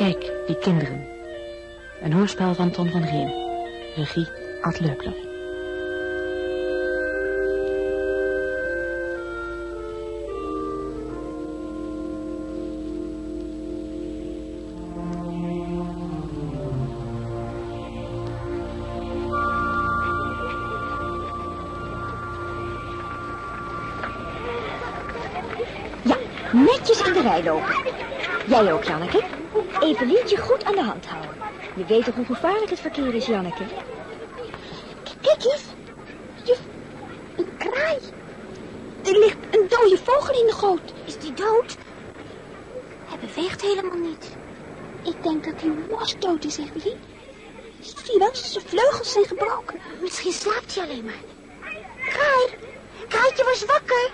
Kijk, die kinderen. Een hoorspel van Ton van Reen. Regie Ad Leupler. Ja, netjes in de rij lopen. Jij ook, Janneke. Evelientje goed aan de hand houden. Je weet toch hoe gevaarlijk het verkeer is, Janneke? Kijk, juf. Juf, een kraai. Er ligt een dode vogel in de goot. Is die dood? Hij beweegt helemaal niet. Ik denk dat hij mosdood is, Evelien. Zie je wel, zijn vleugels zijn gebroken. Misschien slaapt hij alleen maar. Kraai, Kraaitje was wakker.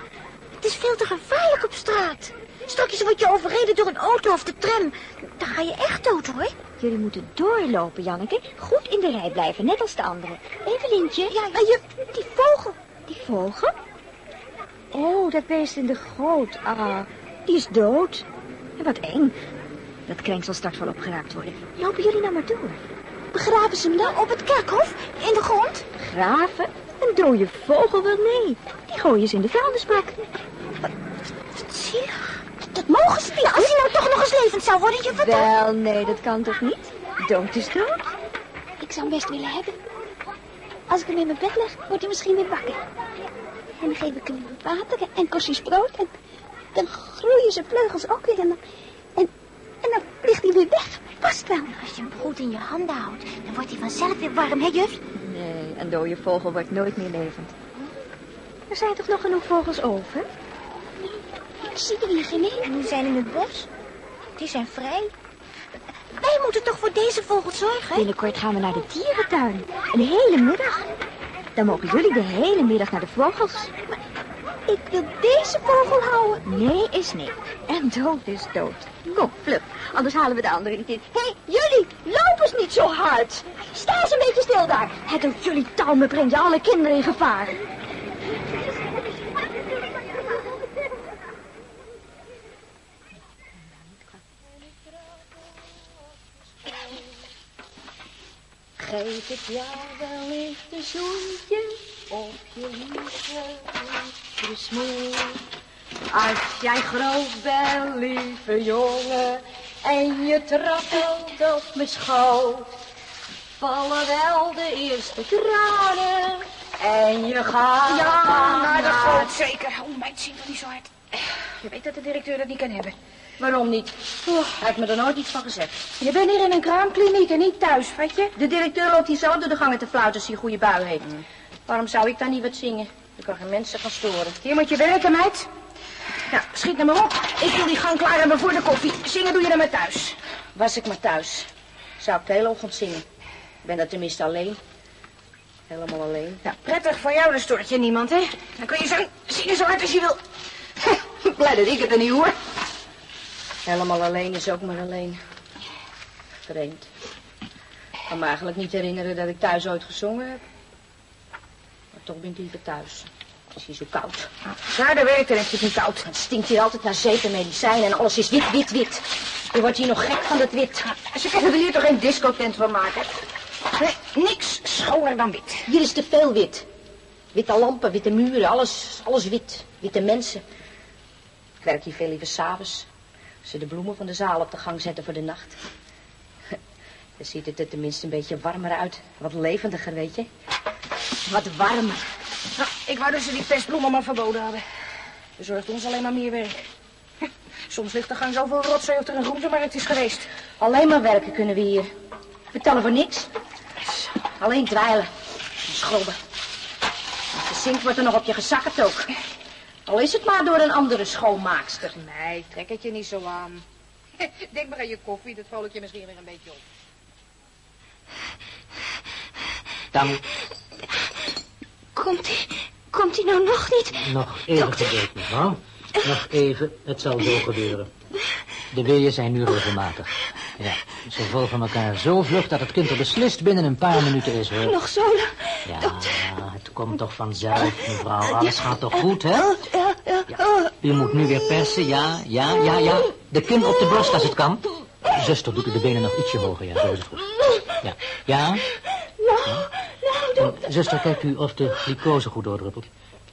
Het is veel te gevaarlijk op straat. Straks word je overreden door een auto of de tram. Dan ga je echt dood, hoor. Jullie moeten doorlopen, Janneke. Goed in de rij blijven, net als de anderen. Evelientje. Ja, ja. Ah, juf, die vogel. Die vogel? Oh, dat beest in de goot. Ah, die is dood. En wat eng. Dat krenk zal straks wel opgeraakt worden. Lopen jullie nou maar door. Begraven ze hem dan op het kerkhof? In de grond? Graven? Een dode vogel? Wel nee. Die gooien ze in de vuilnisbak. Wat zielig. Dat mogen ze niet. Als hij nou toch nog eens levend zou worden, je vertelt. Wel, nee, dat kan toch niet? Dood is dood. Ik zou hem best willen hebben. Als ik hem in mijn bed leg, wordt hij misschien weer wakker. En dan geef ik hem water en korstjes brood. En dan groeien zijn vleugels ook weer. En dan, en, en dan vliegt hij weer weg. Past wel. Als je hem goed in je handen houdt, dan wordt hij vanzelf weer warm, hè, juf? Nee, een dode vogel wordt nooit meer levend. Er zijn toch nog genoeg vogels over? Zie er hier geen. En die zijn in het bos. Die zijn vrij. Wij moeten toch voor deze vogel zorgen? Binnenkort gaan we naar de dierentuin. Een hele middag. Dan mogen jullie de hele middag naar de vogels. Maar ik wil deze vogel houden. Nee is nee. En dood is dood. Kom, vlug. Anders halen we de anderen niet in. Hé, hey, jullie, loop eens niet zo hard. Sta eens een beetje stil daar. Het doet jullie talmen brengt je alle kinderen in gevaar. Geef ik jou wellicht een zoentje op je lieve smoel. Als jij groot bent, lieve jongen, en je trappelt op mijn schoot, vallen wel de eerste tranen en je gaat Ja, naar de goot, zeker. Oh, zie toch niet zo hard. Je weet dat de directeur dat niet kan hebben. Waarom niet? Hij heeft me er nooit iets van gezegd. Je bent hier in een kraamkliniek en niet thuis, weet je? De directeur loopt hier zo door de gangen te fluiten als hij een goede bui heeft. Waarom zou ik dan niet wat zingen? Ik kan geen mensen gaan storen. Hier moet je werken, meid. Nou, schiet nou maar op. Ik wil die gang klaar hebben voor de koffie. Zingen doe je dan maar thuis. Was ik maar thuis. Zou ik de hele ochtend zingen. Ik ben er tenminste alleen. Helemaal alleen. Ja, prettig voor jou, dan stoort je niemand, hè? Dan kun je zo zingen zo hard als je wil. Blij dat ik het er niet hoor. Helemaal alleen is ook maar alleen. Vreemd. Ik kan me eigenlijk niet herinneren dat ik thuis ooit gezongen heb. Maar toch ben ik liever thuis. Het is hier zo koud. Naar de werk, dan heb je het niet koud. Het stinkt hier altijd naar zeep en medicijnen en alles is wit, wit, wit. Je wordt hier nog gek van dat wit. Ze kunnen er hier toch geen discotent van maken? Nee, niks schoner dan wit. Hier is te veel wit. Witte lampen, witte muren, alles, alles wit. Witte mensen. Ik werk hier veel liever s'avonds. Ze de bloemen van de zaal op de gang zetten voor de nacht. Dan ziet het er tenminste een beetje warmer uit. Wat levendiger, weet je. Wat warmer. Nou, ik wou dat ze die pestbloemen maar verboden hadden. Bezorgt ons alleen maar meer werk. Soms ligt er gang zoveel rotzooi of er een groentemarkt is geweest. Alleen maar werken kunnen we hier. Vertellen voor niks. Alleen dweilen. En schrobben. De zink wordt er nog op je gezakkerd ook. Al is het maar door een andere schoonmaakster. Nee, trek het je niet zo aan. Denk maar aan je koffie, dat vrolijk je misschien weer een beetje op. Dan Komt hij, komt hij nou nog niet? nog even geduld, mevrouw. Nog even, het zal zo gebeuren. De weeën zijn nu regelmatig. Ja, ze volgen elkaar zo vlug dat het kind er beslist binnen een paar minuten is, hoor. Nog zo lang? Ja, het komt toch vanzelf, mevrouw. Alles gaat toch goed, hè? U moet nu weer persen, ja, ja, ja, ja. De kin op de borst als het kan. Zuster, doet u de benen nog ietsje hoger, ja, zo is het goed. Ja, ja? Nou, nou, En, zuster, kijkt u of de glucose goed doordruppelt.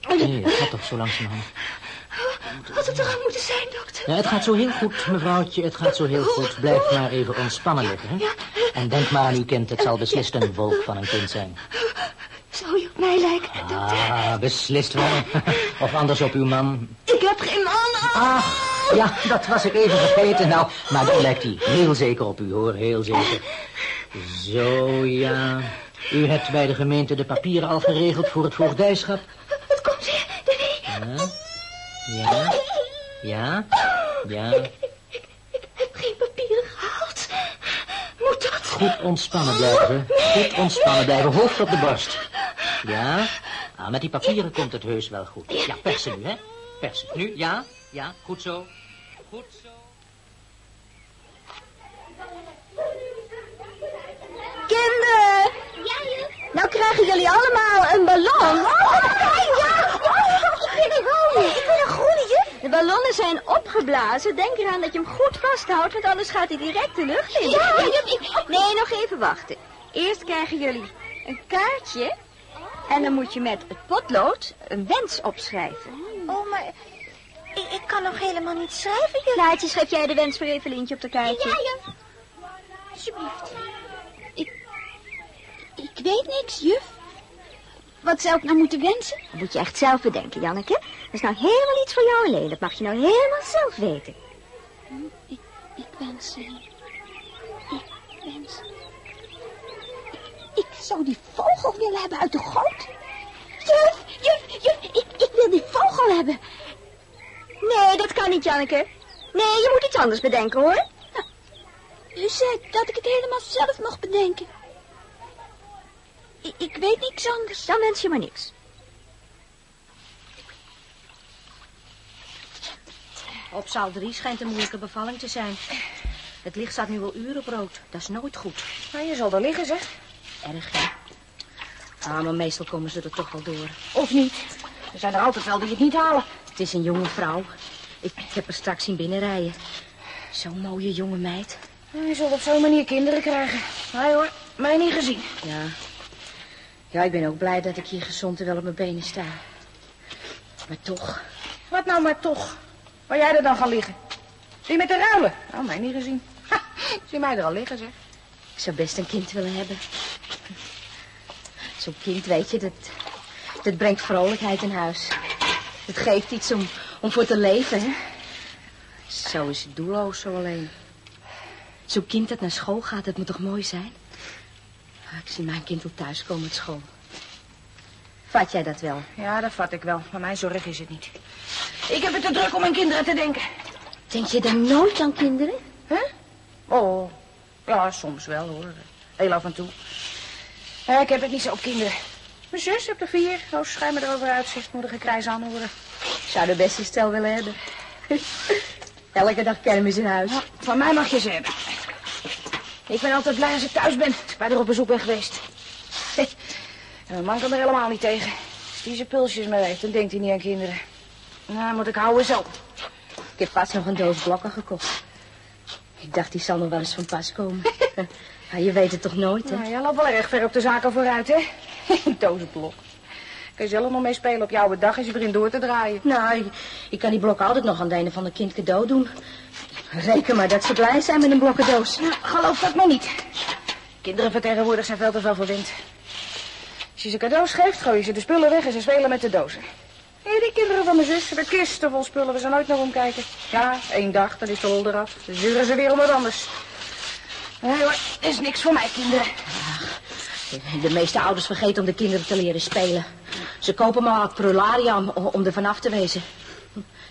Nee, het gaat toch zo langzamerhand. had het toch aan moeten zijn, dokter? Ja, het gaat zo heel goed, mevrouwtje, het gaat zo heel goed. Blijf maar even ontspannen liggen, hè? En denk maar aan uw kind, het zal beslist een wolk van een kind zijn. Zou je op mij lijken, dokter? Ah, beslist wel. Of anders op uw man. Ik heb geen man. Ah, ja, dat was ik even vergeten. Nou, maar dan lijkt hij heel zeker op u, hoor, heel zeker. Zo, ja. U hebt bij de gemeente de papieren al geregeld voor het voogdijschap? Het komt weer, de. Ja, ja, ja, ja. Ik heb geen papieren gehaald. Moet dat? Goed ontspannen blijven. Goed ontspannen blijven. Hoofd op de borst. Ja. Ah, met die papieren komt het heus wel goed. Ja, persen nu, hè. Persen. Nu, ja. Ja, goed zo. Goed zo. Kinderen! Nou krijgen jullie allemaal een ballon. ja! Ik wil een groene, juf. De ballonnen zijn opgeblazen. Denk eraan dat je hem goed vasthoudt, want anders gaat hij direct de lucht in. Ja, Nee, nog even wachten. Eerst krijgen jullie een kaartje. En dan moet je met het potlood een wens opschrijven. Oh, maar ik, ik kan nog helemaal niet schrijven, juf. Klaartje, schrijf jij de wens voor Evelientje op de kaartje? Ja, juf. Alsjeblieft. Ik, ik weet niks, juf. Wat zou ik nou moeten wensen? Dat moet je echt zelf bedenken, Janneke. Dat is nou helemaal iets voor jou alleen. Dat mag je nou helemaal zelf weten. Ik, ik wens... eh, ik wens... Zou die vogel willen hebben uit de goot. Juf, juf, juf, ik, ik wil die vogel hebben. Nee, dat kan niet, Janneke. Nee, je moet iets anders bedenken, hoor. U zei dat ik het helemaal zelf mocht bedenken. Ik, ik weet niks anders. Dan wens je maar niks. Op zaal 3 schijnt een moeilijke bevalling te zijn. Het licht staat nu wel uren op rood. Dat is nooit goed. Nou, je zal er liggen, zeg. Erg, hè? Ah, maar meestal komen ze er toch wel door. Of niet. Er zijn er altijd wel die het niet halen. Het is een jonge vrouw. Ik, ik heb er straks zien binnenrijden. Zo'n mooie jonge meid. Nou, je zult op zo'n manier kinderen krijgen. Nee hoor, mij niet gezien. Ja. Ja, ik ben ook blij dat ik hier gezond en wel op mijn benen sta. Maar toch, Wat nou maar toch. Waar jij er dan gaan liggen? Zie je met de ruilen? Nou, mij niet gezien. Ha, zie mij er al liggen, zeg. ik zou best een kind willen hebben. Zo'n kind, weet je, dat, dat brengt vrolijkheid in huis. Het geeft iets om, om voor te leven, hè. Zo is het doelloos, zo alleen. Zo'n kind dat naar school gaat, dat moet toch mooi zijn? Ah, Ik zie mijn kind al thuiskomen uit school. Vat jij dat wel? Ja, dat vat ik wel. Maar mijn zorg is het niet. Ik heb het te druk om aan kinderen te denken. Denk je dan nooit aan kinderen? Hè? Oh, ja, soms wel hoor. Heel af en toe. Ja, ik heb het niet zo op kinderen. Mijn zus heeft er vier. Oh, schijn me erover uitzicht. Moet er gekrijs aan horen. Ik zou de beste stel willen hebben. Elke dag kermis in huis. Ja, van mij mag je ze hebben. Ik ben altijd blij als ik thuis ben. Als ik bij haar op bezoek ben geweest. En mijn man kan er helemaal niet tegen. Als die zijn pulsjes mee heeft, dan denkt hij niet aan kinderen. Nou, moet ik houden zo. Ik heb pas nog een doos blokken gekocht. Ik dacht, die zal nog wel eens van pas komen. ja, je weet het toch nooit, hè? Nou, jij loopt wel erg ver op de zaken vooruit, hè? Een dozenblok. Kun je zelf nog mee spelen op jouw dag als je begint door te draaien. Nou, ik, ik kan die blokken altijd nog aan het einde van de kind cadeau doen. Reken maar dat ze blij zijn met een blokkendoos. Nou, geloof dat maar niet. Kinderen van tegenwoordig zijn veel te veel verwend. Als je ze cadeaus geeft, gooi je ze de spullen weg en ze spelen met de dozen. Hé, die kinderen van mijn zus hebben kisten vol spullen. We zijn nooit naar omkijken. Ja, één dag, dan is de hol eraf. Dan zuren ze weer om wat anders. Nee hoor, is niks voor mij, kinderen. De meeste ouders vergeten om de kinderen te leren spelen. Ze kopen maar prularia om, om er vanaf te wezen.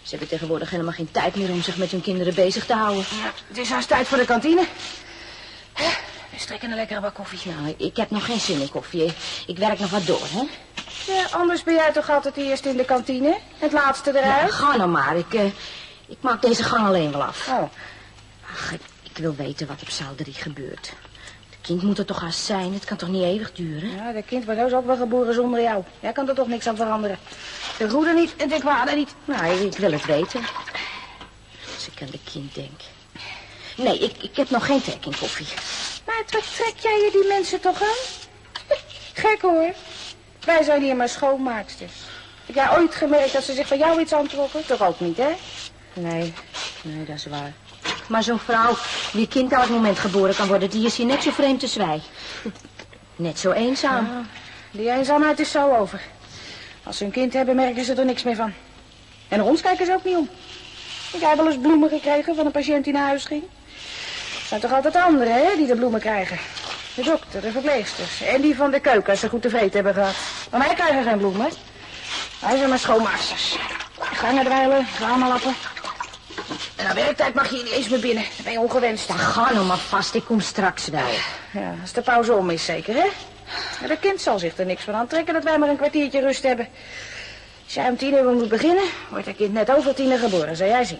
Ze hebben tegenwoordig helemaal geen tijd meer om zich met hun kinderen bezig te houden. Ja, het is haast tijd voor de kantine. We strekken een lekkere bak koffie. Nou, ik heb nog geen zin in koffie. Ik werk nog wat door, hè? Ja, anders ben jij toch altijd eerst in de kantine? Het laatste Ja, eruit? ga nou maar. Ik, eh, ik maak deze gang alleen wel af. Oh, Ach, ik, ik wil weten wat op zaal 3 gebeurt. Het kind moet er toch haast zijn. Het kan toch niet eeuwig duren? ja, dat kind heus ook wel geboren zonder jou. Jij kan er toch niks aan veranderen. De goede niet en de kwade niet. Nou, ik, ik wil het weten. Als ik aan de kind denk. Nee, ik, ik heb nog geen trek in koffie. Maar wat trek jij je die mensen toch aan? Gek hoor. Wij zijn hier maar schoonmaaksters. Heb jij ooit gemerkt dat ze zich van jou iets aantrokken? Toch ook niet, hè? Nee, nee, dat is waar. Maar zo'n vrouw die kind elk moment geboren kan worden... die is hier net zo vreemd als wij. Net zo eenzaam. Die eenzaamheid is zo over. Als ze een kind hebben, merken ze er niks meer van. En ons kijken ze ook niet om. Ik heb wel eens bloemen gekregen van een patiënt die naar huis ging. Het zijn toch altijd anderen, hè, die de bloemen krijgen. De dokter, de verpleegsters en die van de keuken als ze goed tevreden hebben gehad. Maar wij krijgen geen bloemen. Wij zijn maar schoonmaaksters. Dweilen, lappen. En na werktijd mag je hier niet eens meer binnen. Dan ben je ongewenst. Ga nou maar vast, ik kom straks wel. Ja, als de pauze om is zeker, hè? Dat kind zal zich er niks van aantrekken dat wij maar een kwartiertje rust hebben. Als jij om tien uur moet beginnen, wordt dat kind net over tien uur geboren, zou jij zien.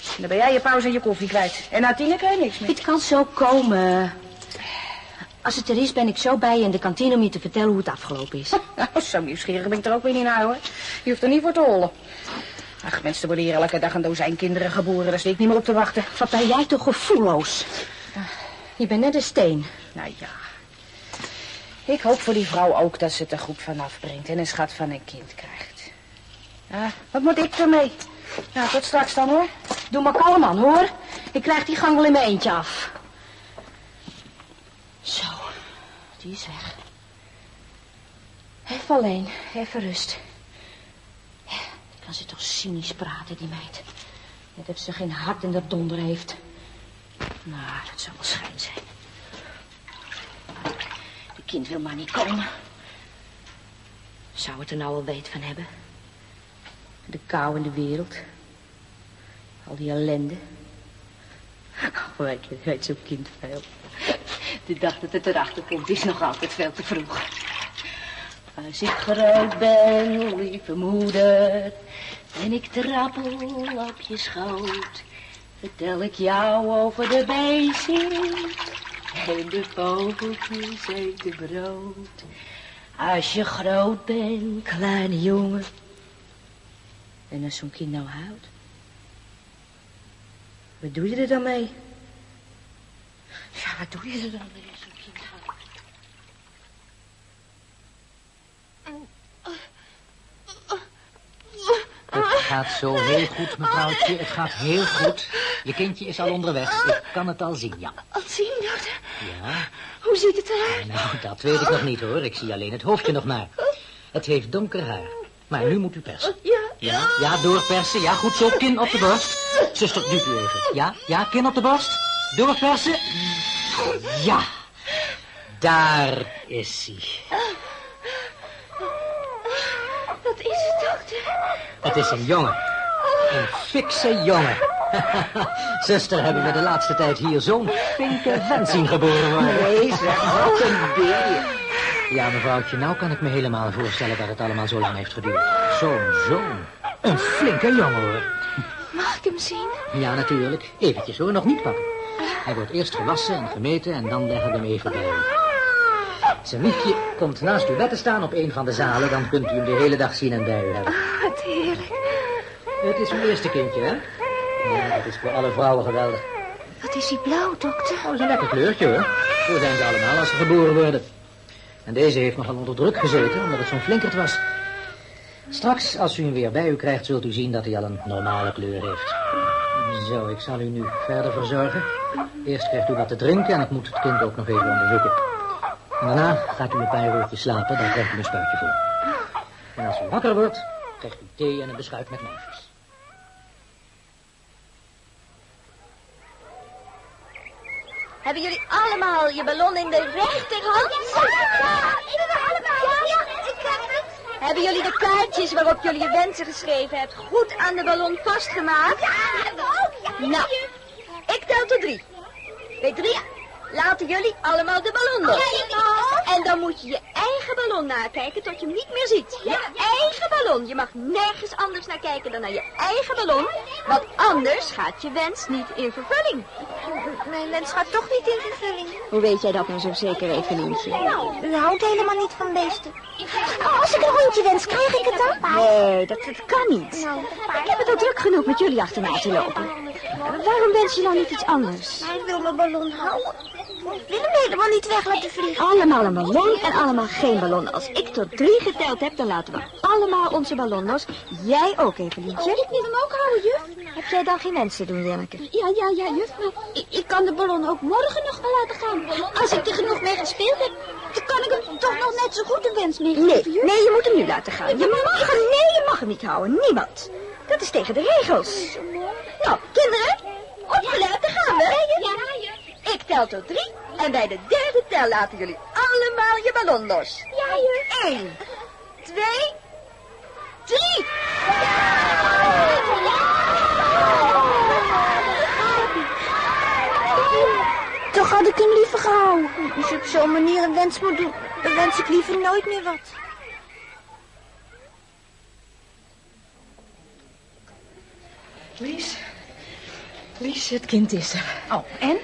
En dan ben jij je pauze en je koffie kwijt. En na tien uur krijg je niks meer. Het kan zo komen. Als het er is, ben ik zo bij je in de kantine om je te vertellen hoe het afgelopen is. Nou, zo nieuwsgierig ben ik er ook weer niet naar, hoor. Je hoeft er niet voor te hollen. Ach, mensen worden hier elke dag een dozijn kinderen geboren. Daar sta ik niet meer op te wachten. Wat ben jij toch gevoelloos? Je bent net een steen. Nou ja. Ik hoop voor die vrouw ook dat ze het er goed vanaf brengt en een schat van een kind krijgt. Ja, wat moet ik ermee? Nou, tot straks dan, hoor. Doe maar kalm man, hoor. Ik krijg die gang wel in mijn eentje af. Zo, die is weg. Even alleen, even rust. Kan ze toch cynisch praten, die meid. Net of ze geen hart in de donder heeft. Nou, dat zou wel schijn zijn. De kind wil maar niet komen. Zou het er nou wel weet van hebben? De kou in de wereld. Al die ellende. Oh, ik weet zo'n kind veel. De dag dat het erachter komt is nog altijd veel te vroeg. Als ik groot ben, lieve moeder, en ik trappel op je schoot, vertel ik jou over de beesten en de vogeltjes eten brood. Als je groot bent, kleine jongen, en als zo'n kind nou houdt, wat doe je er dan mee? Ja, wat doe je er dan mee als zo'n kind houdt? Het gaat zo heel goed, mevrouwtje. Het gaat heel goed. Je kindje is al onderweg. Ik kan het al zien, ja. Al zien, dokter? Ja, Hoe ziet het eruit? nou, dat weet ik nog niet, hoor. Ik zie alleen het hoofdje nog maar. Het heeft donker haar. Maar nu moet u persen. Ja, Ja, ja, doorpersen. Ja, goed zo. Kin op de borst. Zuster, duw u even. Ja, ja, kin op de borst. Doorpersen. Ja. Daar is hij. Wat is het, dokter? Het is een jongen. Een fikse jongen. Zuster, hebben we de laatste tijd hier zo'n flinke vent zien geboren worden. Nee, zeg, wat een beer. Ja, mevrouwtje, nou kan ik me helemaal voorstellen dat het allemaal zo lang heeft geduurd. Zo'n zoon. Een flinke jongen, hoor. Mag ik hem zien? Ja, natuurlijk. Eventjes, hoor. Nog niet pakken. Hij wordt eerst gewassen en gemeten en dan leggen we hem even bij. Zijn wiegje komt naast uw bed te staan op een van de zalen. Dan kunt u hem de hele dag zien en bij u hebben. Wat heerlijk. Het is uw eerste kindje, hè? Ja, dat is voor alle vrouwen geweldig. Wat is hij blauw, dokter? Oh, dat is een lekker kleurtje, hoor. Zo zijn ze allemaal als ze geboren worden. En deze heeft nogal onder druk gezeten, omdat het zo'n flinkerd was. Straks, als u hem weer bij u krijgt, zult u zien dat hij al een normale kleur heeft. Zo, ik zal u nu verder verzorgen. Eerst krijgt u wat te drinken en ik moet het kind ook nog even onderzoeken. En daarna gaat u een paar uurtjes slapen, daar krijgt u een spuitje voor. En als u wakker wordt, krijgt u thee en een beschuit met muisjes. Hebben jullie allemaal je ballon in de rechterhand? Ja, ik heb het. Hebben jullie de kaartjes waarop jullie je wensen geschreven hebt goed aan de ballon vastgemaakt? Ja, we ook. Nou, ik tel tot drie. Bij drie laten jullie allemaal de ballon los. En dan moet je je eigen ballon nakijken tot je hem niet meer ziet. Je eigen ballon. Je mag nergens anders naar kijken dan naar je eigen ballon. Want anders gaat je wens niet in vervulling. Mijn wens gaat toch niet in vervulling. Hoe weet jij dat nou zo zeker, Evelientje? U houdt helemaal niet van beesten. Als ik een hondje wens, krijg ik het dan? Nee, dat, dat kan niet. Nou, Ik heb het al druk genoeg met jullie achterna te lopen. Waarom wens je dan niet iets anders? Hij wil mijn ballon houden. Ik wil hem helemaal niet weg laten vliegen. Allemaal een ballon en allemaal geen ballon. Als ik tot drie geteld heb, dan laten we allemaal onze ballon los. Jij ook, Evelientje. Ik wil hem ook houden, juf. Heb jij dan geen wens te doen, Janneke? Ja, ja, ja, juf. Maar ik, ik kan de ballon ook morgen nog wel laten gaan. Als ik er genoeg mee gespeeld heb, dan kan ik hem toch nog net zo goed een wens mee Nee, juf. nee, je moet hem nu laten gaan. Je mag hem, nee, je mag hem niet houden. Niemand. Dat is tegen de regels. Nou, kinderen, opgelet, daar gaan we. Ja. Ik tel tot drie en bij de derde tel laten jullie allemaal je ballon los. Ja, juf. Eén, twee, drie. Toch had ik hem liever gehouden. Als je op zo'n manier een wens moet doen, dan wens ik liever nooit meer wat. Lies. Lies, het kind is er. Oh, en?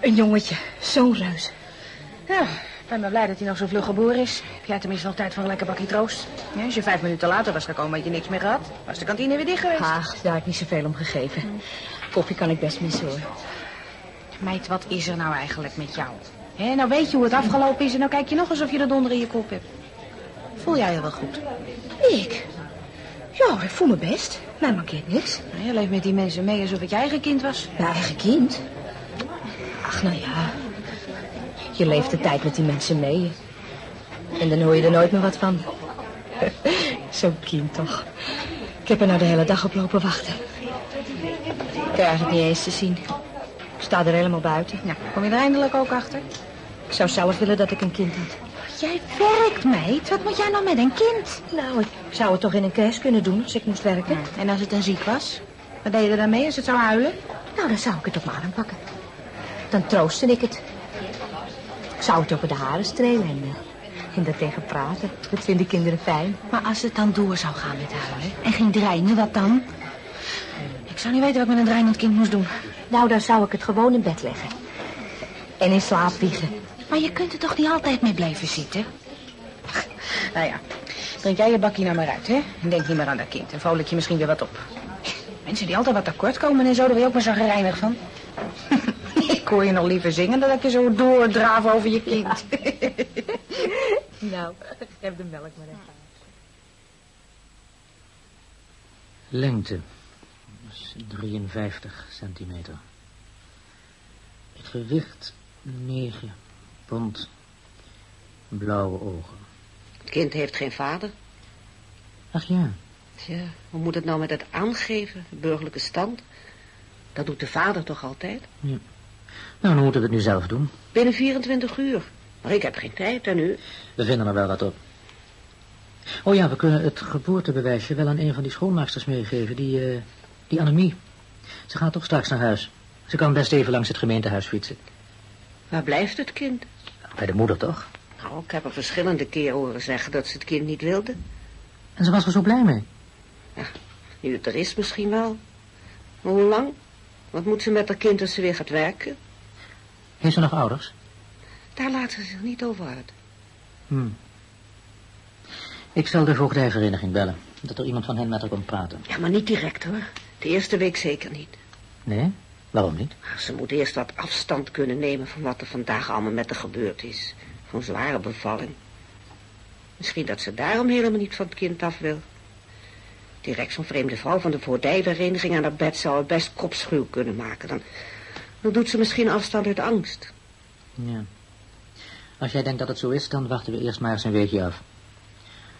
Een jongetje. Zo'n reus. Ja, ik ben maar blij dat hij nog zo vlug geboren is. Heb jij tenminste nog tijd voor een lekker bakje troost? Ja, als je vijf minuten later was gekomen, had je niks meer gehad. Was de kantine weer dicht geweest. Ach, daar heb ik niet zoveel om gegeven. Koffie kan ik best missen, hoor. Meid, wat is er nou eigenlijk met jou? Hé, nou weet je hoe het afgelopen is en nou kijk je nog alsof je de donder in je kop hebt. Voel jij je wel goed? Ik? Ja, ik voel me best. Mij mankeert niks. Nou, Je leeft met die mensen mee alsof het je eigen kind was. Mijn eigen kind? Ach, nou ja. Je leeft de tijd met die mensen mee. En dan hoor je er nooit meer wat van. Zo'n kind toch. Ik heb er nou de hele dag op lopen wachten. Ik krijg het niet eens te zien. Ik sta er helemaal buiten. Nou, kom je er eindelijk ook achter? Ik zou zelf willen dat ik een kind had. Jij werkt, meid. Wat moet jij nou met een kind? Nou, ik zou het toch in een crash kunnen doen als ik moest werken. En als het dan ziek was? Wat deed je er dan mee als het zou huilen? Nou, dan zou ik het op mijn arm pakken. Dan troostte ik het. Ik zou het over de haren strelen en, eh, en daar tegen praten. Dat vinden kinderen fijn. Maar als het dan door zou gaan met huilen en ging dreinen, wat dan? Ik zou niet weten wat ik met een dreinend kind moest doen. Nou, dan zou ik het gewoon in bed leggen. En in slaap wiegen. Maar je kunt er toch niet altijd mee blijven zitten? Nou ja, drink jij je bakje nou maar uit, hè? En denk niet meer aan dat kind. En vrolijk je misschien weer wat op. Mensen die altijd wat tekort komen en zo, daar ben je ook maar zo gereinig van. hoor je nog liever zingen dan dat je zo doordraaf over je kind. Nou, geef de melk maar even. Lengte. Dat is 53 centimeter. Gewicht 9 pond. Blauwe ogen. Het kind heeft geen vader. Ach ja, Tja, hoe moet het nou met het aangeven, de burgerlijke stand? Dat doet de vader toch altijd? Nou dan moeten we het nu zelf doen. Binnen 24 uur. Maar ik heb geen tijd en u? We vinden er wel wat op. Oh ja, we kunnen het geboortebewijsje wel aan een van die schoonmaaksters meegeven, die, eh, die Annemie. Ze gaat toch straks naar huis. Ze kan best even langs het gemeentehuis fietsen. Waar blijft het kind? Bij de moeder toch? Nou, ik heb er verschillende keren horen zeggen dat ze het kind niet wilde. En ze was er zo blij mee. Nu het er is misschien wel. Maar hoe lang? Wat moet ze met haar kind als ze weer gaat werken? Heeft ze nog ouders? Daar laat ze zich niet over uit. Hm. Ik zal de voogdijvereniging bellen. Dat er iemand van hen met haar komt praten. Ja, maar niet direct hoor. De eerste week zeker niet. Nee? Waarom niet? Ze moet eerst wat afstand kunnen nemen van wat er vandaag allemaal met haar gebeurd is. Zo'n zware bevalling. Misschien dat ze daarom helemaal niet van het kind af wil. Direct zo'n vreemde vrouw van de voordijvereniging aan haar bed zou het best kopschuw kunnen maken. Dan, dan doet ze misschien afstand uit angst. Ja. Als jij denkt dat het zo is, dan wachten we eerst maar eens een weekje af.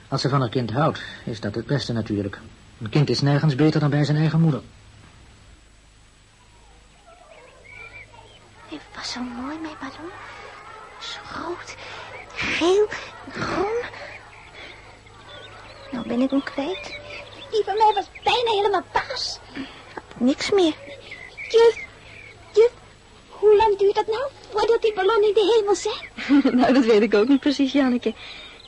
Als ze van haar kind houdt, is dat het beste natuurlijk. Een kind is nergens beter dan bij zijn eigen moeder. Hij was zo mooi, mijn ballon. Zo rood, geel, groen. Nou ben ik hem kwijt. Die van mij was bijna helemaal paars. Niks meer. Juf, juf, hoe lang duurt dat nou voordat die ballonnen in de hemel zijn? nou, dat weet ik ook niet precies, Janneke.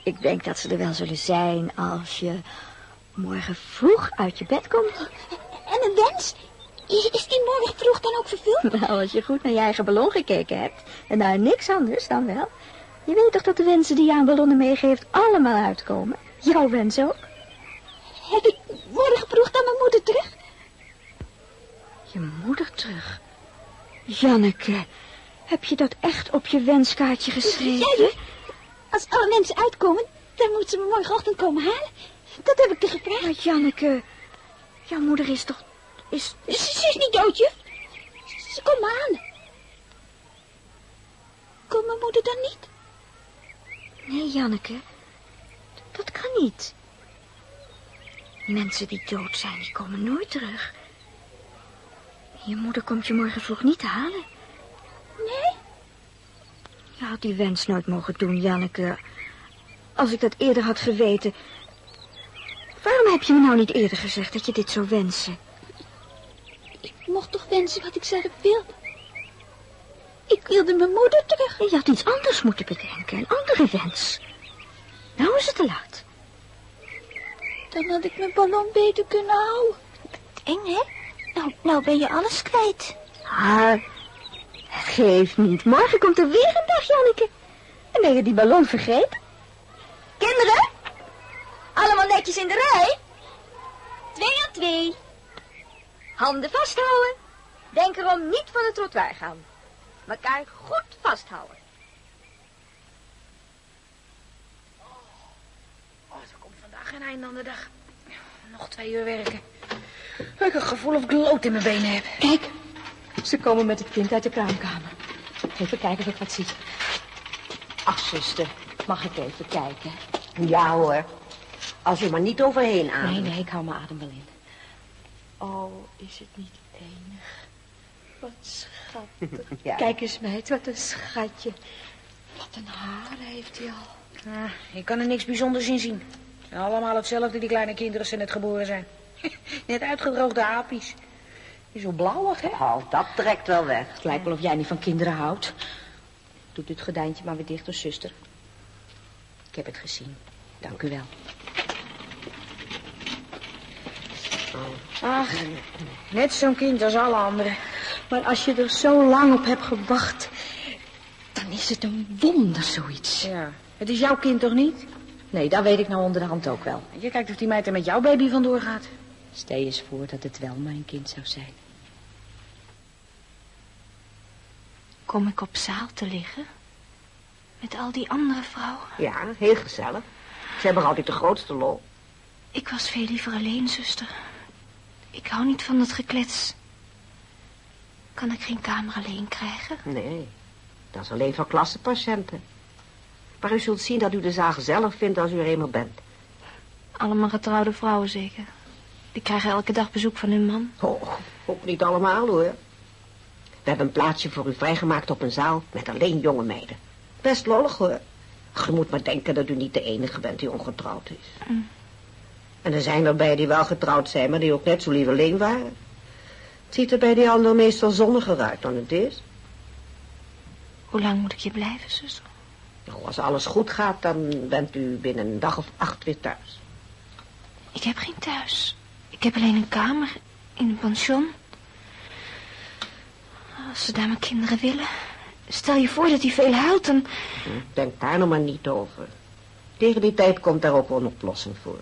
Ik denk dat ze er wel zullen zijn als je morgen vroeg uit je bed komt. En een wens? Is, die morgen vroeg dan ook vervuld? Nou, als je goed naar je eigen ballon gekeken hebt en naar niks anders dan wel. Je weet toch dat de wensen die je aan ballonnen meegeeft allemaal uitkomen? Jouw wens ook? Heb ik morgen vroeg dan mijn moeder terug? Je moeder terug. Janneke, heb je dat echt op je wenskaartje geschreven? Ja, Als alle mensen uitkomen, dan moet ze me morgenochtend komen halen. Dat heb ik er gevraagd. Maar Janneke, jouw moeder is toch... Is, Ze, ze is niet dood, juf. Ze, ze komt me aan. Komt mijn moeder dan niet? Nee, Janneke. Dat kan niet. Mensen die dood zijn, die komen nooit terug. Je moeder komt je morgen vroeg niet halen. Nee? Je had die wens nooit mogen doen, Janneke. Als ik dat eerder had geweten... Waarom heb je me nou niet eerder gezegd dat je dit zou wensen? Ik mocht toch wensen wat ik zelf wilde. Ik wilde mijn moeder terug. Je had iets anders moeten bedenken, een andere wens. Nou is het te laat. Dan had ik mijn ballon beter kunnen houden. Eng, hè? Nou, nou ben je alles kwijt. Ah, geef niet. Morgen komt er weer een dag, Janneke. En ben je die ballon vergeten? Kinderen, allemaal netjes in de rij. Twee aan twee. Handen vasthouden. Denk erom niet van het trottoir gaan. Mekaar goed vasthouden. Oh, er komt vandaag geen einde aan de dag. Nog twee uur werken. Ik heb het gevoel of ik lood in mijn benen heb. Kijk, ze komen met het kind uit de kraamkamer. Even kijken of ik wat zie. Ach, zuster, mag ik even kijken? Ja hoor. Als je maar niet overheen Nee, ademt. nee, ik hou mijn adem wel in. Oh, is het niet enig? Wat schattig. Ja. Kijk eens, meid, wat een schatje. Wat een haar heeft hij al. Ah, ik kan er niks bijzonders in zien. Allemaal hetzelfde, die kleine kinderen, als ze net geboren zijn. Net uitgedroogde apies. Die is zo blauwig, hè? Oh, dat trekt wel weg. Het lijkt wel of jij niet van kinderen houdt. Doet het gordijntje maar weer dicht door zuster. Ik heb het gezien. Dank u wel. Ach, net zo'n kind als alle anderen. Maar als je er zo lang op hebt gewacht, dan is het een wonder zoiets. Ja, het is jouw kind toch niet? Nee, dat weet ik nou onder de hand ook wel. Je kijkt of die meid er met jouw baby vandoor gaat. Stel je eens voor dat het wel mijn kind zou zijn. Kom ik op zaal te liggen? Met al die andere vrouwen? Ja, heel gezellig. Ze hebben altijd de grootste lol. Ik was veel liever alleen, zuster. Ik hou niet van dat geklets. Kan ik geen kamer alleen krijgen? Nee, dat is alleen voor klassepatiënten. Maar u zult zien dat u de zaal gezellig vindt als u er eenmaal bent. Allemaal getrouwde vrouwen zeker. Die krijgen elke dag bezoek van hun man. Oh, ook niet allemaal hoor. We hebben een plaatsje voor u vrijgemaakt op een zaal met alleen jonge meiden. Best lollig hoor. Ach, Je moet maar denken dat u niet de enige bent die ongetrouwd is. Mm. En er zijn er bij die wel getrouwd zijn, maar die ook net zo lief alleen waren. Het ziet er bij die anderen meestal zonniger uit dan het is. Hoe lang moet ik hier blijven, zuster? Nou, als alles goed gaat, dan bent u binnen een dag of acht weer thuis. Ik heb geen thuis. Ik heb alleen een kamer in een pension. Als ze daar mijn kinderen willen. Stel je voor dat hij veel huilt, dan... Denk daar nog maar niet over. Tegen die tijd komt daar ook wel een oplossing voor.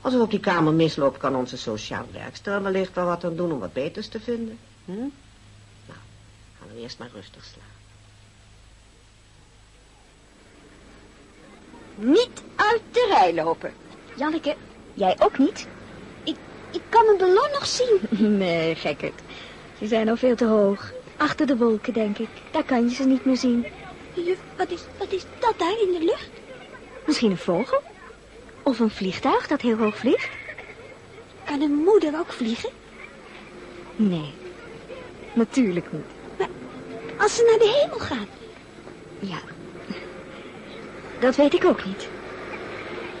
Als er op die kamer misloopt, kan onze sociaal werkster er wellicht wel wat aan doen om wat beters te vinden. Hm? Nou, gaan we eerst maar rustig slaan. Niet uit de rij lopen. Janneke, jij ook niet? Ik, kan mijn ballon nog zien. Nee, gekheid. Ze zijn al veel te hoog. Achter de wolken, denk ik. Daar kan je ze niet meer zien. Juf, wat is, wat is dat daar in de lucht? Misschien een vogel? Of een vliegtuig dat heel hoog vliegt? Kan een moeder ook vliegen? Nee, natuurlijk niet. Als ze naar de hemel gaat. Ja, dat weet ik ook niet.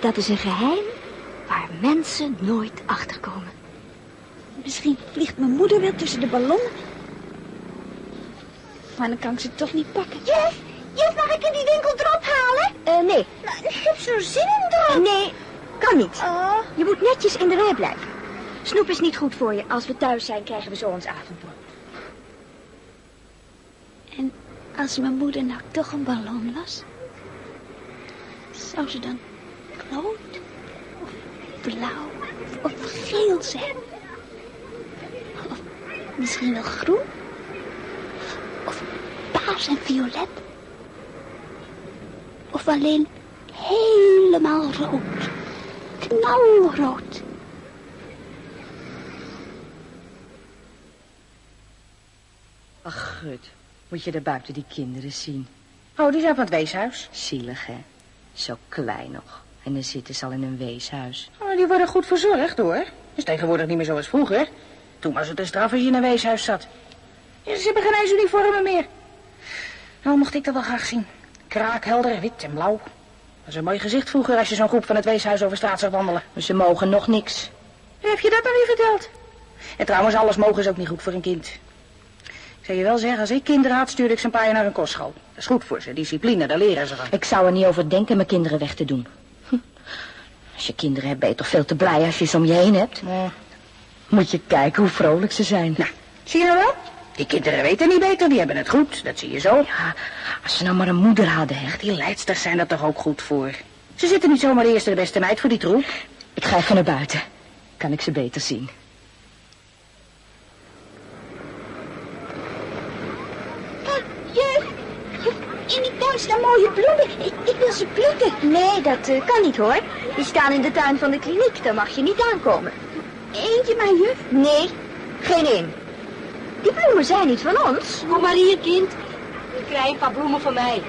Dat is een geheim waar mensen nooit achter komen. Misschien vliegt mijn moeder wel tussen de ballonnen. Maar dan kan ik ze toch niet pakken. Juf, juf, mag ik in die winkel drop halen? Eh, nee. Nou, ik heb zo'n zin in dat. Nee, kan niet. Oh, Je moet netjes in de rij blijven. Snoep is niet goed voor je. Als we thuis zijn, krijgen we zo ons avondbrood. en als mijn moeder nou toch een ballon was, zou ze dan of blauw of geel zijn? Of misschien wel groen? Of paars en violet? Of alleen helemaal rood? Knalrood? Ach, gut. Moet je daar buiten die kinderen zien. Oh, die zijn van het weeshuis. Zielig, hè? Zo klein nog. En dan zitten ze al in een weeshuis. Oh, die worden goed verzorgd, hoor. Is tegenwoordig niet meer zoals vroeger. Toen was het een straf als je in een weeshuis zat. Ja, ze hebben geen eens uniformen meer. Nou, mocht ik dat wel graag zien. Kraakhelder, wit en blauw. Dat is een mooi gezicht vroeger als je zo'n groep van het weeshuis over straat zag wandelen. Maar ze mogen nog niks. Heb je dat dan weer verteld? En trouwens, alles mogen is ook niet goed voor een kind. Ik zou je wel zeggen, als ik kinderen had, stuurde ik ze een paar jaar naar een kostschool. Dat is goed voor ze, discipline, daar leren ze van. Ik zou er niet over denken mijn kinderen weg te doen. Als je kinderen hebt, ben je toch veel te blij als je ze om je heen hebt. Ja. Moet je kijken hoe vrolijk ze zijn. Nou, zie je nou wel? Die kinderen weten niet beter, die hebben het goed. Dat zie je zo. Ja, als ze nou maar een moeder hadden, hè. Die leidsters zijn er toch ook goed voor. Ze zitten niet zomaar de eerste de beste meid voor die troep. Ik ga even naar buiten. Kan ik ze beter zien. Juf, juf, tuin staan mooie bloemen. Ik, ik wil ze plukken. Nee, dat eh, kan niet hoor. Die staan in de tuin van de kliniek. Daar mag je niet aankomen. Eentje maar, juf. Nee, geen één. Die bloemen zijn niet van ons. Kom maar hier, kind. Krijg een paar bloemen van mij.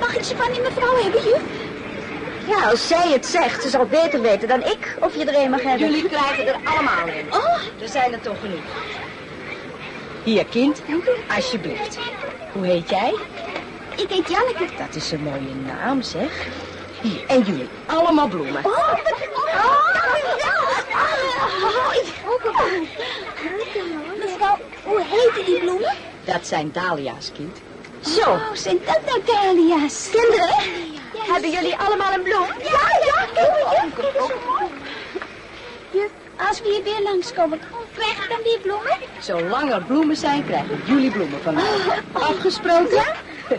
Mag ik ze van die mevrouw hebben, juf? Ja, als zij het zegt, ze zal beter weten dan ik of je er een mag hebben. Jullie krijgen er allemaal in. Oh, Er zijn er toch genoeg. Hier, kind. Alsjeblieft. Hoe heet jij? Ik heet Janneke. Dat is een mooie naam, zeg. Hier, en jullie. Allemaal bloemen. Oh, oh. Oh, Mevrouw, hoe heten die bloemen? Dat zijn dahlia's, kind. Zo, Oh, zijn dat nou dahlia's? kinderen, Ja, hebben jullie allemaal een bloem? Ja, ja, kijk juf. Juf, als we hier weer langskomen, krijg ik dan weer bloemen? Zolang er bloemen zijn, krijgen jullie bloemen van mij. Afgesproken?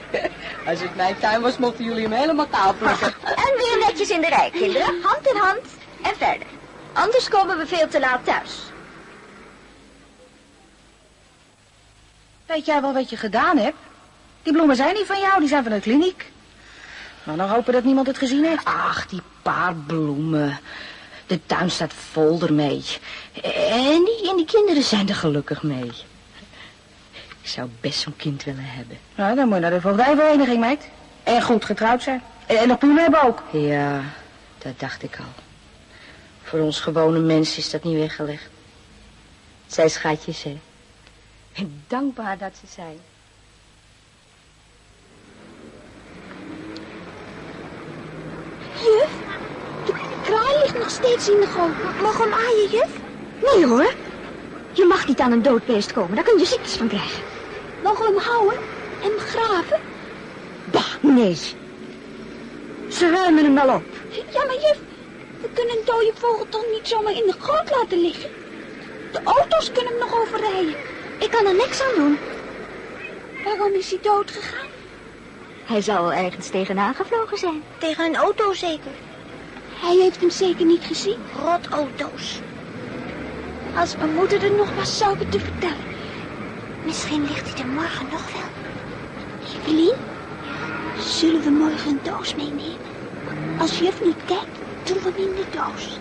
Als het mijn tuin was, mochten jullie hem helemaal kaal plukken. En weer netjes in de rij, kinderen. Hand in hand en verder. Anders komen we veel te laat thuis. Weet jij wel wat je gedaan hebt? Die bloemen zijn niet van jou, die zijn van de kliniek. Nou, dan hopen dat niemand het gezien heeft. Ach, die paar bloemen. De tuin staat vol ermee. En die, en die kinderen zijn er gelukkig mee. Ik zou best zo'n kind willen hebben. Nou, dan moet je naar de voogdijvereniging, meid. En goed getrouwd zijn. En, en nog bloemen hebben ook. Ja, dat dacht ik al. Voor ons gewone mensen is dat niet weggelegd. Het zijn schatjes, hè. En dankbaar dat ze zijn. Juf, de kraai ligt nog steeds in de goot. Mag hem aaien, juf? Nee hoor, je mag niet aan een dood beest komen. Daar kun je ziektes van krijgen. Mogen we hem houden en begraven? Bah, nee. Ze ruimen hem wel op. Ja, maar juf, we kunnen een dode vogel toch niet zomaar in de goot laten liggen? De auto's kunnen hem nog overrijden. Ik kan er niks aan doen. Waarom is hij dood gegaan? Hij zal wel ergens tegenaan gevlogen zijn. Tegen een auto zeker. Hij heeft hem zeker niet gezien. Rotauto's. Als mijn moeder er nog was, zou ik het te vertellen. Misschien ligt hij er morgen nog wel. Evelien, zullen we morgen een doos meenemen? Als juf niet kijkt, doen we hem in de doos.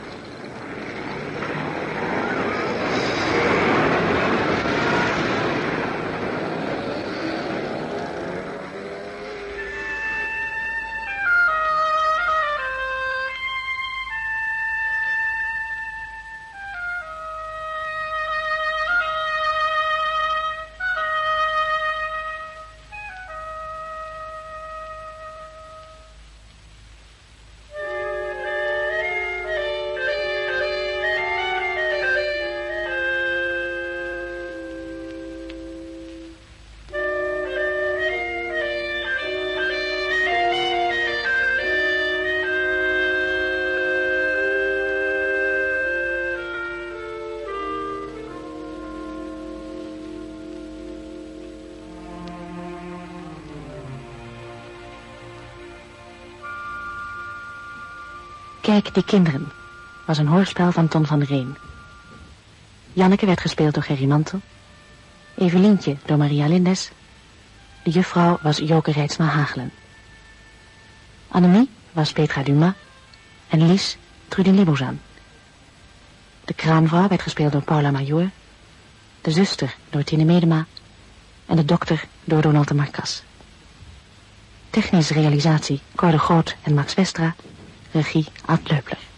Kijk, die kinderen was een hoorspel van Ton van Reen. Janneke werd gespeeld door Gerry Mantel. Evelientje door Maria Lindes. De juffrouw was Joke Rijtsma Hagelen. Annemie was Petra Duma. En Lies Trudin Libouzan. De kraamvrouw werd gespeeld door Paula Major. De zuster door Tine Medema. En de dokter door Donald de Marcas. Technische realisatie Cor de Groot en Max Westra. Regie Ad Leupler.